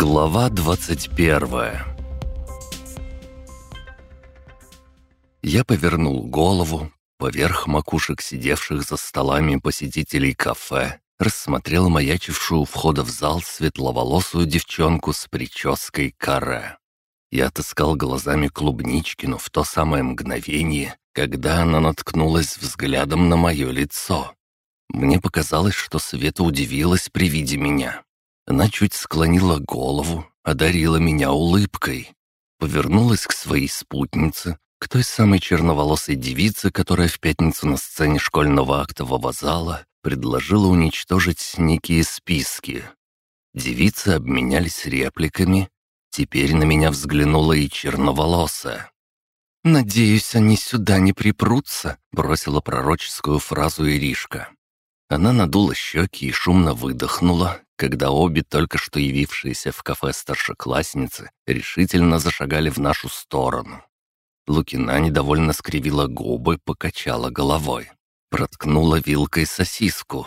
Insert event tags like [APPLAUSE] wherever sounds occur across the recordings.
Глава 21 Я повернул голову, поверх макушек сидевших за столами посетителей кафе, рассмотрел маячившую входа в зал светловолосую девчонку с прической каре. Я отыскал глазами Клубничкину в то самое мгновение, когда она наткнулась взглядом на мое лицо. Мне показалось, что Света удивилась при виде меня. Она чуть склонила голову, одарила меня улыбкой. Повернулась к своей спутнице, к той самой черноволосой девице, которая в пятницу на сцене школьного актового зала предложила уничтожить некие списки. Девицы обменялись репликами. Теперь на меня взглянула и черноволосая. «Надеюсь, они сюда не припрутся», — бросила пророческую фразу Иришка. Она надула щеки и шумно выдохнула, когда обе только что явившиеся в кафе старшеклассницы решительно зашагали в нашу сторону. Лукина недовольно скривила губы, покачала головой. Проткнула вилкой сосиску.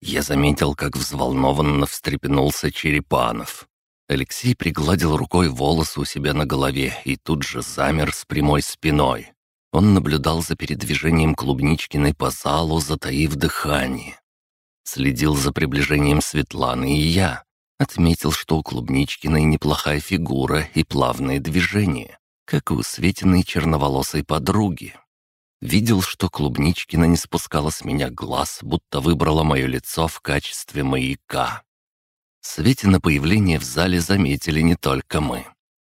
Я заметил, как взволнованно встрепенулся Черепанов. Алексей пригладил рукой волосы у себя на голове и тут же замер с прямой спиной. Он наблюдал за передвижением Клубничкиной по залу, затаив дыхание. Следил за приближением Светланы и я. Отметил, что у Клубничкиной неплохая фигура и плавные движения, как и у Светиной черноволосой подруги. Видел, что Клубничкина не спускала с меня глаз, будто выбрала мое лицо в качестве маяка. Светина появление в зале заметили не только мы.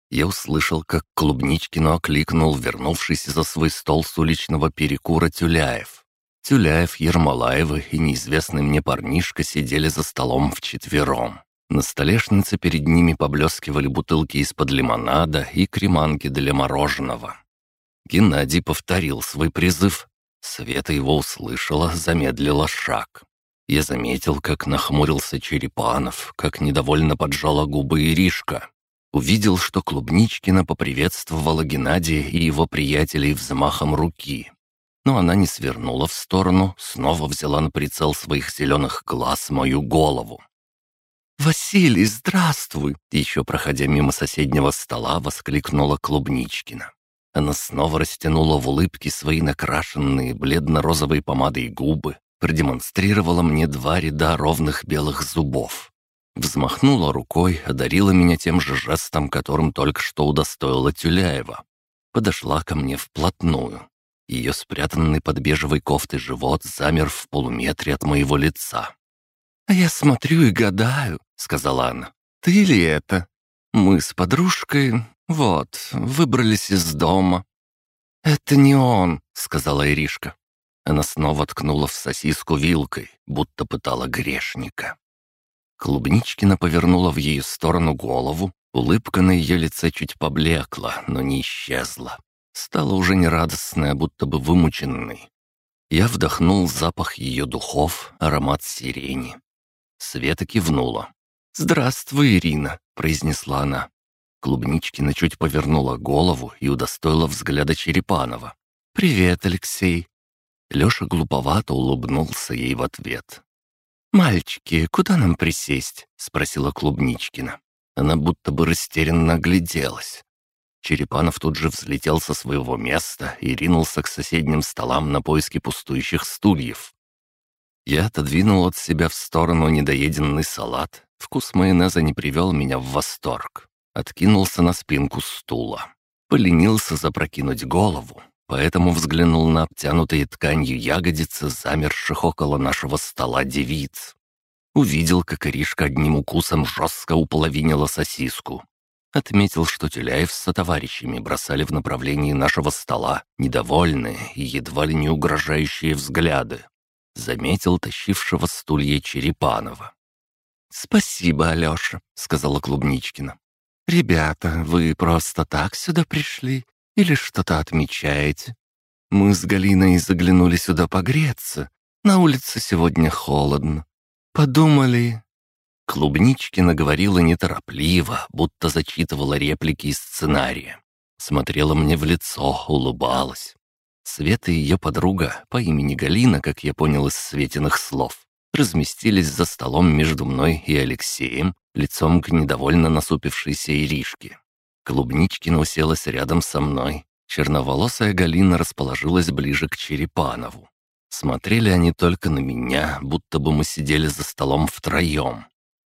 Я услышал, как Клубничкину окликнул вернувшийся за свой стол с уличного перекура Тюляев. Тюляев, Ермолаевы и неизвестный мне парнишка сидели за столом вчетвером. На столешнице перед ними поблескивали бутылки из-под лимонада и креманки для мороженого. Геннадий повторил свой призыв. Света его услышала, замедлила шаг. Я заметил, как нахмурился Черепанов, как недовольно поджала губы Иришка. Увидел, что Клубничкина поприветствовала Геннадия и его приятелей взмахом руки. Но она не свернула в сторону, снова взяла на прицел своих зеленых глаз мою голову. «Василий, здравствуй!» Еще проходя мимо соседнего стола, воскликнула Клубничкина. Она снова растянула в улыбке свои накрашенные бледно-розовой помадой губы, продемонстрировала мне два ряда ровных белых зубов. Взмахнула рукой, одарила меня тем же жестом, которым только что удостоила Тюляева. Подошла ко мне вплотную. Ее спрятанный под бежевой кофтой живот замер в полуметре от моего лица. «А я смотрю и гадаю», — сказала она. «Ты ли это? Мы с подружкой, вот, выбрались из дома». «Это не он», — сказала Иришка. Она снова ткнула в сосиску вилкой, будто пытала грешника. Клубничкина повернула в ее сторону голову, улыбка на ее лице чуть поблекла, но не исчезла. Стала уже не радостная, будто бы вымученной. Я вдохнул запах ее духов, аромат сирени. Света кивнула. «Здравствуй, Ирина», — произнесла она. Клубничкина чуть повернула голову и удостоила взгляда Черепанова. «Привет, Алексей». Леша глуповато улыбнулся ей в ответ. «Мальчики, куда нам присесть?» — спросила Клубничкина. Она будто бы растерянно огляделась. Черепанов тут же взлетел со своего места и ринулся к соседним столам на поиски пустующих стульев. Я отодвинул от себя в сторону недоеденный салат. Вкус майонеза не привел меня в восторг. Откинулся на спинку стула. Поленился запрокинуть голову, поэтому взглянул на обтянутые тканью ягодицы, замерших около нашего стола девиц. Увидел, как Иришка одним укусом жестко уполовинила сосиску. Отметил, что Тюляев со товарищами бросали в направлении нашего стола недовольные и едва ли не угрожающие взгляды. Заметил тащившего стулья Черепанова. «Спасибо, Алеша», — сказала Клубничкина. «Ребята, вы просто так сюда пришли? Или что-то отмечаете? Мы с Галиной заглянули сюда погреться. На улице сегодня холодно. Подумали...» Клубничкина говорила неторопливо, будто зачитывала реплики из сценария. Смотрела мне в лицо, улыбалась. Света и ее подруга по имени Галина, как я понял из Светиных слов, разместились за столом между мной и Алексеем лицом к недовольно насупившейся Иришке. Клубничкина уселась рядом со мной. Черноволосая Галина расположилась ближе к Черепанову. Смотрели они только на меня, будто бы мы сидели за столом втроем.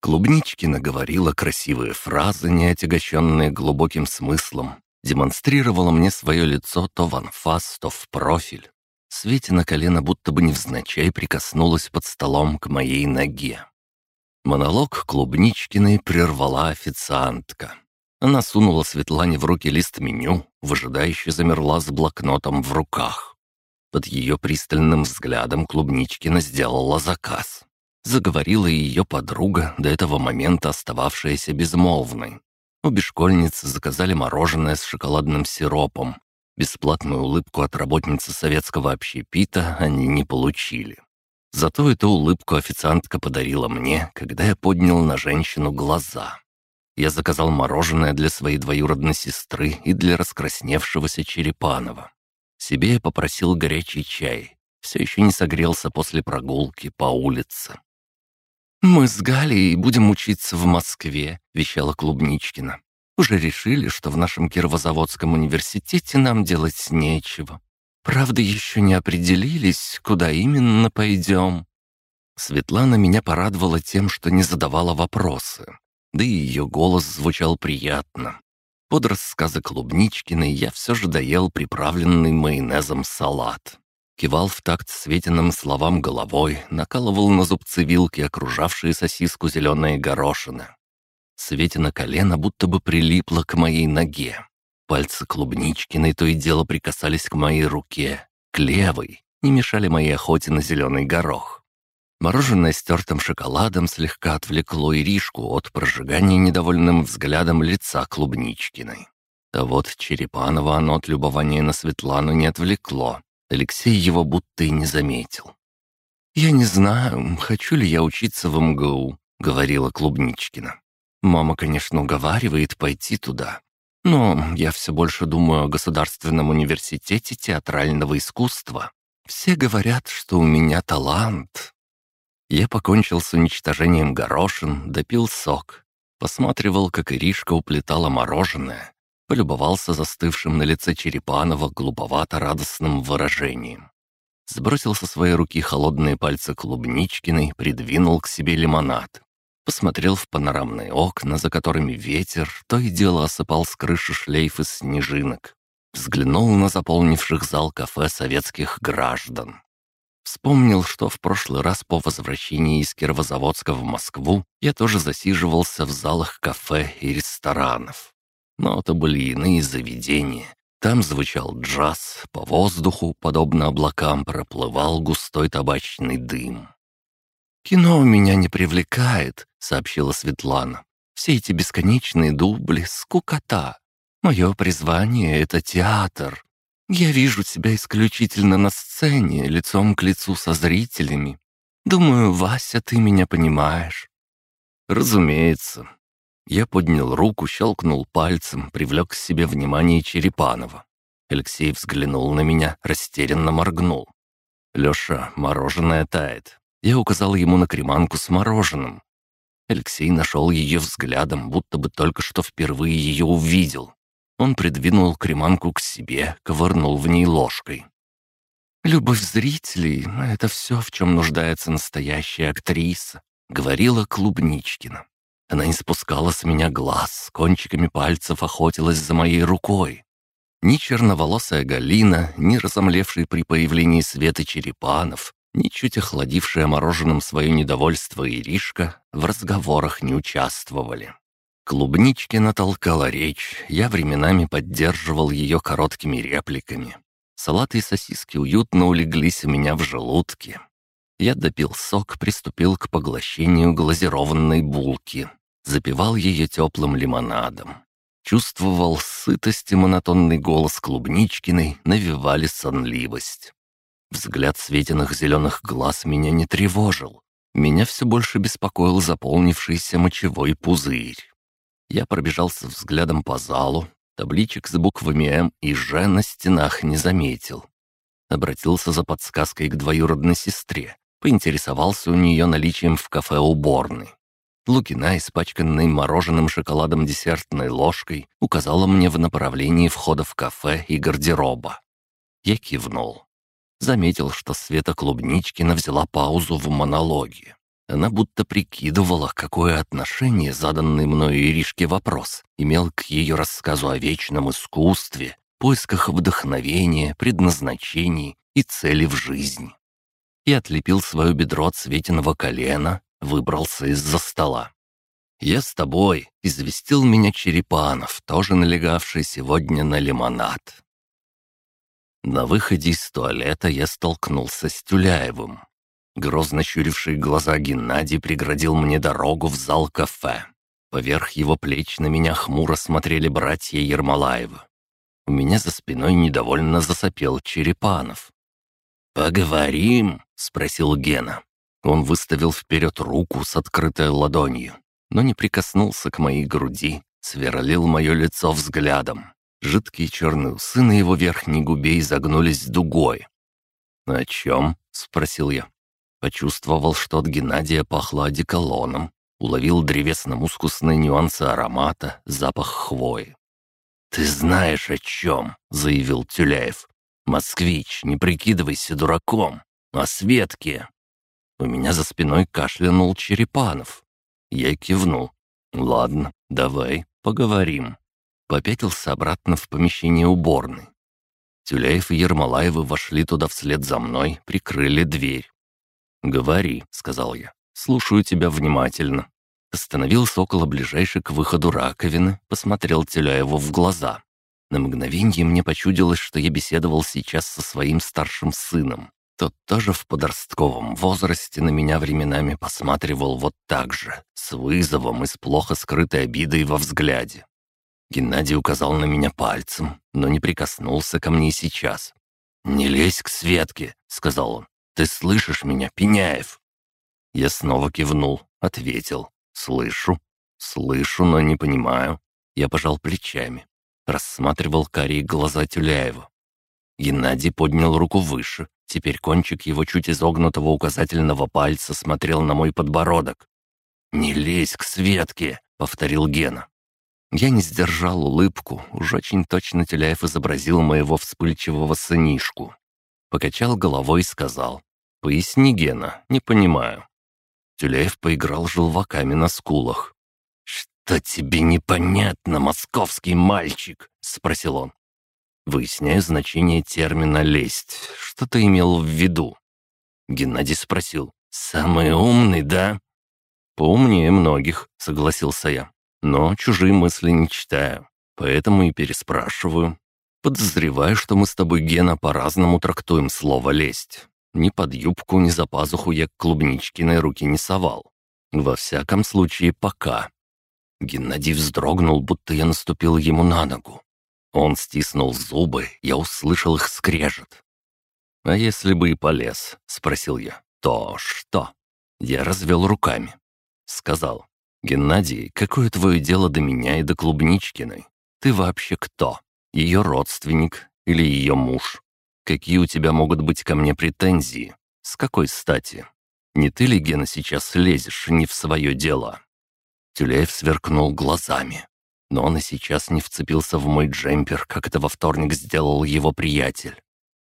Клубничкина говорила красивые фразы, не отягощенные глубоким смыслом, демонстрировала мне свое лицо то в анфас, то в профиль. Свете на колено будто бы невзначай прикоснулась под столом к моей ноге. Монолог Клубничкиной прервала официантка. Она сунула Светлане в руки лист меню, выжидающе замерла с блокнотом в руках. Под ее пристальным взглядом Клубничкина сделала заказ. Заговорила ее подруга, до этого момента остававшаяся безмолвной. Обе школьницы заказали мороженое с шоколадным сиропом. Бесплатную улыбку от работницы советского общепита они не получили. Зато эту улыбку официантка подарила мне, когда я поднял на женщину глаза. Я заказал мороженое для своей двоюродной сестры и для раскрасневшегося Черепанова. Себе я попросил горячий чай. Все еще не согрелся после прогулки по улице. «Мы с Галей будем учиться в Москве», — вещала Клубничкина. «Уже решили, что в нашем Кировозаводском университете нам делать нечего. Правда, еще не определились, куда именно пойдем». Светлана меня порадовала тем, что не задавала вопросы. Да и ее голос звучал приятно. Под рассказы Клубничкиной я все же доел приправленный майонезом салат кивал в такт Светиным словам головой, накалывал на зубцы вилки окружавшие сосиску зеленые горошины. Светина колено будто бы прилипло к моей ноге. Пальцы клубничкиной то и дело прикасались к моей руке, к левой, не мешали моей охоте на зеленый горох. Мороженое с тертым шоколадом слегка отвлекло Иришку от прожигания недовольным взглядом лица Клубничкиной. А вот Черепанова оно от любования на Светлану не отвлекло, Алексей его будто и не заметил. «Я не знаю, хочу ли я учиться в МГУ», — говорила Клубничкина. «Мама, конечно, уговаривает пойти туда. Но я все больше думаю о Государственном университете театрального искусства. Все говорят, что у меня талант». Я покончил с уничтожением горошин, допил сок. Посматривал, как Иришка уплетала мороженое, полюбовался застывшим на лице Черепанова глуповато-радостным выражением. Сбросил со своей руки холодные пальцы Клубничкиной, придвинул к себе лимонад. Посмотрел в панорамные окна, за которыми ветер то и дело осыпал с крыши шлейф из снежинок. Взглянул на заполнивших зал кафе советских граждан. Вспомнил, что в прошлый раз по возвращении из Кировозаводска в Москву я тоже засиживался в залах кафе и ресторанов. Но это были иные заведения. Там звучал джаз, по воздуху, подобно облакам, проплывал густой табачный дым. «Кино меня не привлекает», — сообщила Светлана. «Все эти бесконечные дубли — скукота. Мое призвание — это театр. Я вижу себя исключительно на сцене, лицом к лицу со зрителями. Думаю, Вася, ты меня понимаешь». «Разумеется. Я поднял руку, щелкнул пальцем, привлек к себе внимание Черепанова. Алексей взглянул на меня, растерянно моргнул. «Леша, мороженое тает». Я указал ему на креманку с мороженым. Алексей нашел ее взглядом, будто бы только что впервые ее увидел. Он придвинул креманку к себе, ковырнул в ней ложкой. «Любовь зрителей — это все, в чем нуждается настоящая актриса», — говорила Клубничкина. Она не спускала с меня глаз, кончиками пальцев охотилась за моей рукой. Ни черноволосая Галина, ни разомлевший при появлении света Черепанов, ни чуть охладившая мороженым свое недовольство Иришка в разговорах не участвовали. Клубнички натолкала речь, я временами поддерживал ее короткими репликами. Салаты и сосиски уютно улеглись у меня в желудке. Я допил сок, приступил к поглощению глазированной булки запивал ее теплым лимонадом. Чувствовал сытость и монотонный голос Клубничкиной навевали сонливость. Взгляд светиных зеленых глаз меня не тревожил. Меня все больше беспокоил заполнившийся мочевой пузырь. Я пробежался взглядом по залу, табличек с буквами «М» и «Ж» на стенах не заметил. Обратился за подсказкой к двоюродной сестре, поинтересовался у нее наличием в кафе уборной. Лукина, испачканной мороженым шоколадом десертной ложкой, указала мне в направлении входа в кафе и гардероба. Я кивнул. Заметил, что Света Клубничкина взяла паузу в монологе. Она будто прикидывала, какое отношение заданный мною Иришке вопрос имел к ее рассказу о вечном искусстве, поисках вдохновения, предназначений и цели в жизни. И отлепил свое бедро от Светиного колена, выбрался из-за стола. «Я с тобой», — известил меня Черепанов, тоже налегавший сегодня на лимонад. На выходе из туалета я столкнулся с Тюляевым. Грозно щуривший глаза Геннадий преградил мне дорогу в зал кафе. Поверх его плеч на меня хмуро смотрели братья Ермолаевы. У меня за спиной недовольно засопел Черепанов. «Поговорим?» — спросил Гена. Он выставил вперед руку с открытой ладонью, но не прикоснулся к моей груди, сверлил мое лицо взглядом. Жидкие черные усы на его верхней губе изогнулись дугой. «О чем?» — спросил я. Почувствовал, что от Геннадия пахло одеколоном, уловил древесно-мускусные нюансы аромата, запах хвои. «Ты знаешь о чем?» — заявил Тюляев. «Москвич, не прикидывайся дураком. О Светке!» У меня за спиной кашлянул Черепанов. Я кивнул. «Ладно, давай, поговорим». Попятился обратно в помещение уборной. Тюляев и Ермолаевы вошли туда вслед за мной, прикрыли дверь. «Говори», — сказал я. «Слушаю тебя внимательно». Остановился около ближайшей к выходу раковины, посмотрел Тюляеву в глаза. На мгновение мне почудилось, что я беседовал сейчас со своим старшим сыном. Тот тоже в подростковом возрасте на меня временами посматривал вот так же, с вызовом и с плохо скрытой обидой во взгляде. Геннадий указал на меня пальцем, но не прикоснулся ко мне сейчас. «Не лезь к Светке», — сказал он. «Ты слышишь меня, Пеняев?» Я снова кивнул, ответил. «Слышу. Слышу, но не понимаю». Я пожал плечами. Рассматривал карие глаза Тюляева. Геннадий поднял руку выше. Теперь кончик его чуть изогнутого указательного пальца смотрел на мой подбородок. «Не лезь к Светке», — повторил Гена. Я не сдержал улыбку, уж очень точно Тюляев изобразил моего вспыльчивого сынишку. Покачал головой и сказал, «Поясни, Гена, не понимаю». Тюляев поиграл желваками на скулах. «Что тебе непонятно, московский мальчик?» — спросил он. Выясняю значение термина «лесть». Что ты имел в виду?» Геннадий спросил. «Самый умный, да?» «Поумнее многих», — согласился я. «Но чужие мысли не читаю, поэтому и переспрашиваю. Подозреваю, что мы с тобой, Гена, по-разному трактуем слово «лесть». Ни под юбку, ни за пазуху я к Клубничкиной руки не совал. Во всяком случае, пока». Геннадий вздрогнул, будто я наступил ему на ногу. Он стиснул зубы, я услышал их скрежет. «А если бы и полез?» — спросил я. «То что?» Я развел руками. Сказал. «Геннадий, какое твое дело до меня и до Клубничкиной? Ты вообще кто? Ее родственник или ее муж? Какие у тебя могут быть ко мне претензии? С какой стати? Не ты ли, Гена, сейчас лезешь не в свое дело?» Тюлеев сверкнул глазами но он и сейчас не вцепился в мой джемпер, как это во вторник сделал его приятель.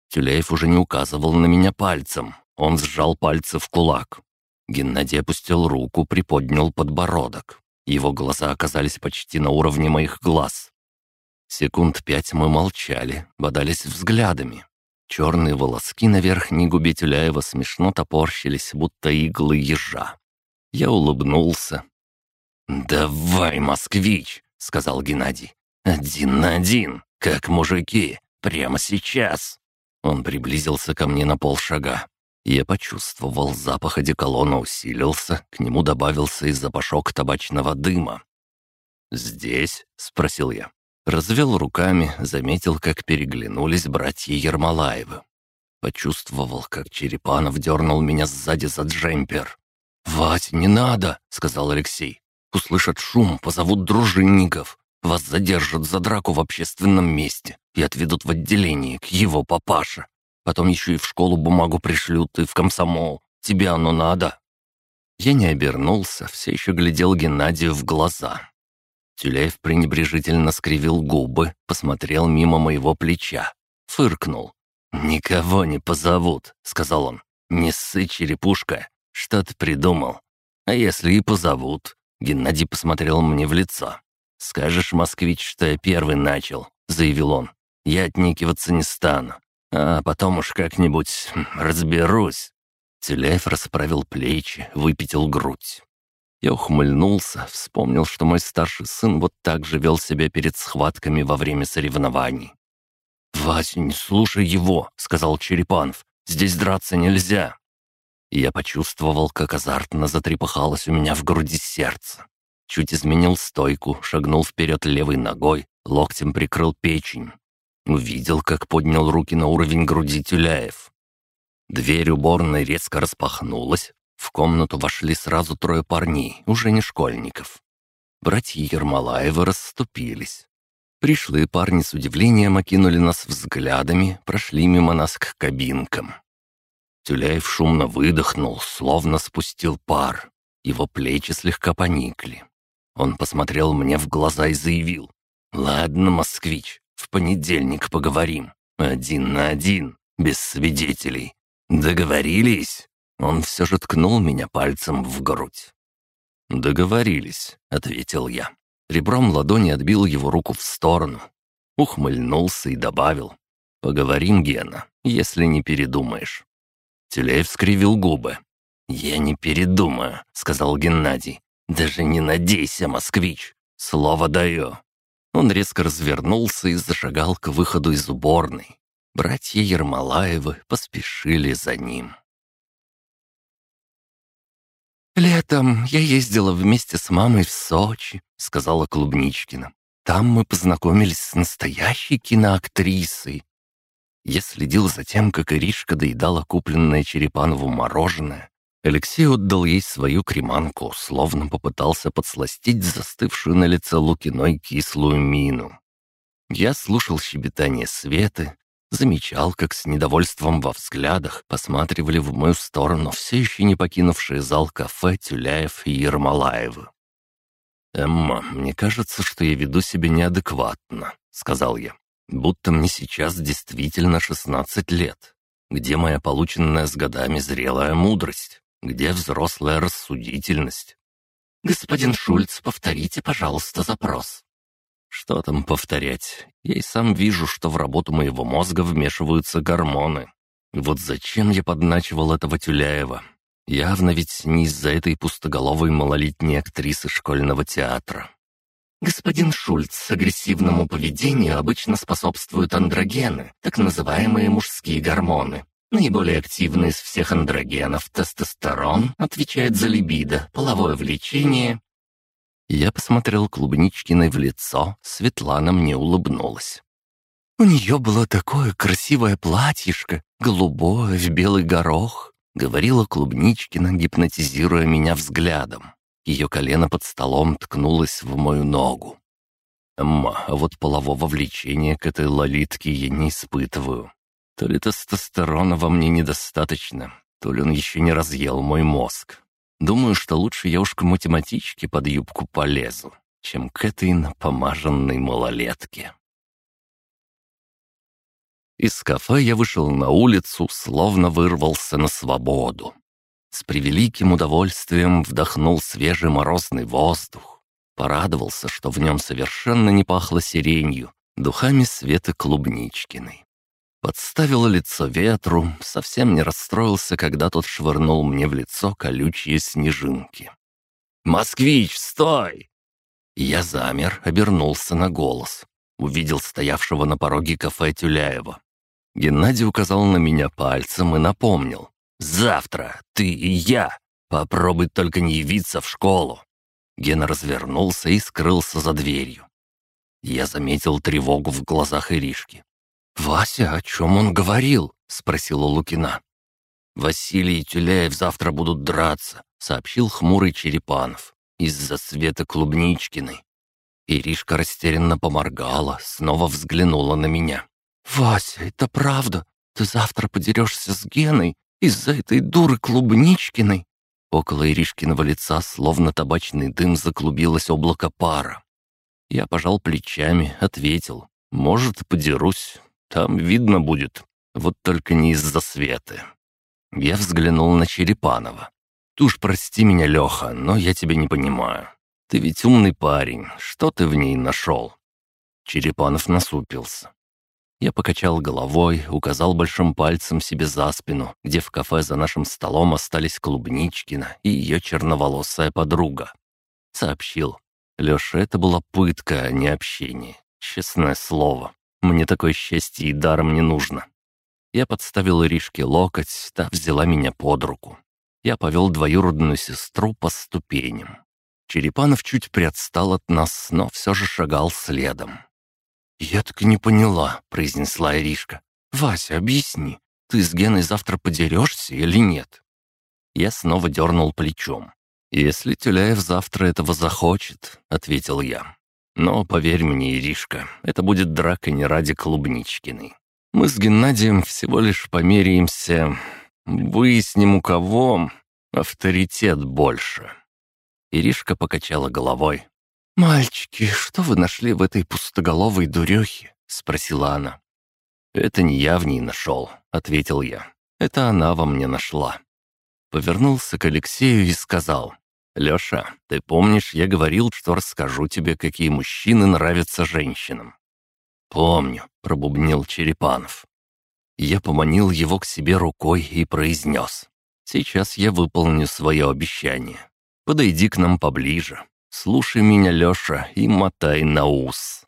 Тюляев уже не указывал на меня пальцем, он сжал пальцы в кулак. Геннадий опустил руку, приподнял подбородок. Его глаза оказались почти на уровне моих глаз. Секунд пять мы молчали, бодались взглядами. Черные волоски на верхней губе Тюляева смешно топорщились, будто иглы ежа. Я улыбнулся. «Давай, москвич!» — сказал Геннадий. «Один на один, как мужики, прямо сейчас!» Он приблизился ко мне на полшага. Я почувствовал, запах одеколона усилился, к нему добавился и запашок табачного дыма. «Здесь?» — спросил я. Развел руками, заметил, как переглянулись братья Ермолаевы. Почувствовал, как Черепанов дернул меня сзади за джемпер. «Вать, не надо!» — сказал Алексей. Услышат шум, позовут дружинников. Вас задержат за драку в общественном месте и отведут в отделение к его папаше. Потом еще и в школу бумагу пришлют и в комсомол. Тебе оно надо?» Я не обернулся, все еще глядел Геннадию в глаза. Тюляев пренебрежительно скривил губы, посмотрел мимо моего плеча, фыркнул. «Никого не позовут», — сказал он. «Не ссы, черепушка. Что ты придумал? А если и позовут?» Геннадий посмотрел мне в лицо. «Скажешь, москвич, что я первый начал», — заявил он. «Я отникиваться не стану. А потом уж как-нибудь [LAUGHS] разберусь». Тюляев расправил плечи, выпятил грудь. Я ухмыльнулся, вспомнил, что мой старший сын вот так же вел себя перед схватками во время соревнований. «Вася, не слушай его», — сказал Черепанов. «Здесь драться нельзя». Я почувствовал, как азартно затрепыхалось у меня в груди сердце. Чуть изменил стойку, шагнул вперед левой ногой, локтем прикрыл печень. Увидел, как поднял руки на уровень груди Тюляев. Дверь уборной резко распахнулась, в комнату вошли сразу трое парней, уже не школьников. Братья Ермолаевы расступились. Пришлые парни с удивлением окинули нас взглядами, прошли мимо нас к кабинкам. Тюляев шумно выдохнул, словно спустил пар. Его плечи слегка поникли. Он посмотрел мне в глаза и заявил. «Ладно, москвич, в понедельник поговорим. Один на один, без свидетелей. Договорились?» Он все же ткнул меня пальцем в грудь. «Договорились», — ответил я. Ребром ладони отбил его руку в сторону. Ухмыльнулся и добавил. «Поговорим, Гена, если не передумаешь». Телеев скривил губы. «Я не передумаю», — сказал Геннадий. «Даже не надейся, москвич. Слово даю». Он резко развернулся и зашагал к выходу из уборной. Братья Ермолаевы поспешили за ним. «Летом я ездила вместе с мамой в Сочи», — сказала Клубничкина. «Там мы познакомились с настоящей киноактрисой». Я следил за тем, как Иришка доедала купленное Черепанову мороженое. Алексей отдал ей свою креманку, словно попытался подсластить застывшую на лице Лукиной кислую мину. Я слушал щебетание Светы, Замечал, как с недовольством во взглядах посматривали в мою сторону все еще не покинувшие зал кафе Тюляев и Ермолаевы. «Эмма, мне кажется, что я веду себя неадекватно», — сказал я. «Будто мне сейчас действительно шестнадцать лет. Где моя полученная с годами зрелая мудрость? Где взрослая рассудительность?» «Господин Шульц, повторите, пожалуйста, запрос», что там повторять? Я и сам вижу, что в работу моего мозга вмешиваются гормоны. Вот зачем я подначивал этого Тюляева? Явно ведь не из-за этой пустоголовой малолетней актрисы школьного театра. Господин Шульц, агрессивному поведению обычно способствуют андрогены, так называемые мужские гормоны. Наиболее активный из всех андрогенов, тестостерон, отвечает за либидо, половое влечение я посмотрел Клубничкиной в лицо, Светлана мне улыбнулась. «У нее было такое красивое платьишко, голубое, в белый горох», — говорила Клубничкина, гипнотизируя меня взглядом. Ее колено под столом ткнулось в мою ногу. «Эмма, а вот полового влечения к этой лолитке я не испытываю. То ли тестостерона во мне недостаточно, то ли он еще не разъел мой мозг. Думаю, что лучше я уж к математичке под юбку полезу, чем к этой напомаженной малолетке. Из кафе я вышел на улицу, словно вырвался на свободу. С превеликим удовольствием вдохнул свежий морозный воздух. Порадовался, что в нем совершенно не пахло сиренью, духами Светы Клубничкиной. Подставил лицо ветру, совсем не расстроился, когда тот швырнул мне в лицо колючие снежинки. «Москвич, стой!» Я замер, обернулся на голос. Увидел стоявшего на пороге кафе Тюляева. Геннадий указал на меня пальцем и напомнил. «Завтра ты и я. Попробуй только не явиться в школу». Гена развернулся и скрылся за дверью. Я заметил тревогу в глазах Иришки. «Вася, о чем он говорил?» — спросила Лукина. «Василий и Тюляев завтра будут драться», — сообщил хмурый Черепанов. «Из-за Света Клубничкиной». Иришка растерянно поморгала, снова взглянула на меня. «Вася, это правда? Ты завтра подерешься с Геной из-за этой дуры Клубничкиной?» Около Иришкиного лица, словно табачный дым, заклубилось облако пара. Я пожал плечами, ответил. «Может, подерусь. Там видно будет. Вот только не из-за Светы». Я взглянул на Черепанова. «Ты уж прости меня, Леха, но я тебя не понимаю. Ты ведь умный парень. Что ты в ней нашел?» Черепанов насупился. Я покачал головой, указал большим пальцем себе за спину, где в кафе за нашим столом остались Клубничкина и ее черноволосая подруга. Сообщил. Леша, это была пытка, а не общение. Честное слово. Мне такое счастье и даром не нужно. Я подставил Иришке локоть, та взяла меня под руку. Я повел двоюродную сестру по ступеням. Черепанов чуть приотстал от нас, но все же шагал следом. «Я так и не поняла», — произнесла Иришка. «Вася, объясни, ты с Геной завтра подерешься или нет?» Я снова дернул плечом. «Если Тюляев завтра этого захочет», — ответил я. «Но поверь мне, Иришка, это будет драка не ради Клубничкиной. Мы с Геннадием всего лишь померяемся, выясним, у кого авторитет больше». Иришка покачала головой. «Мальчики, что вы нашли в этой пустоголовой дурехе?» — спросила она. «Это не я в ней нашел», — ответил я. «Это она во мне нашла». Повернулся к Алексею и сказал. «Леша, ты помнишь, я говорил, что расскажу тебе, какие мужчины нравятся женщинам?» «Помню», — пробубнил Черепанов. Я поманил его к себе рукой и произнес. «Сейчас я выполню свое обещание. Подойди к нам поближе, Слушай меня, Леша, и мотай на ус.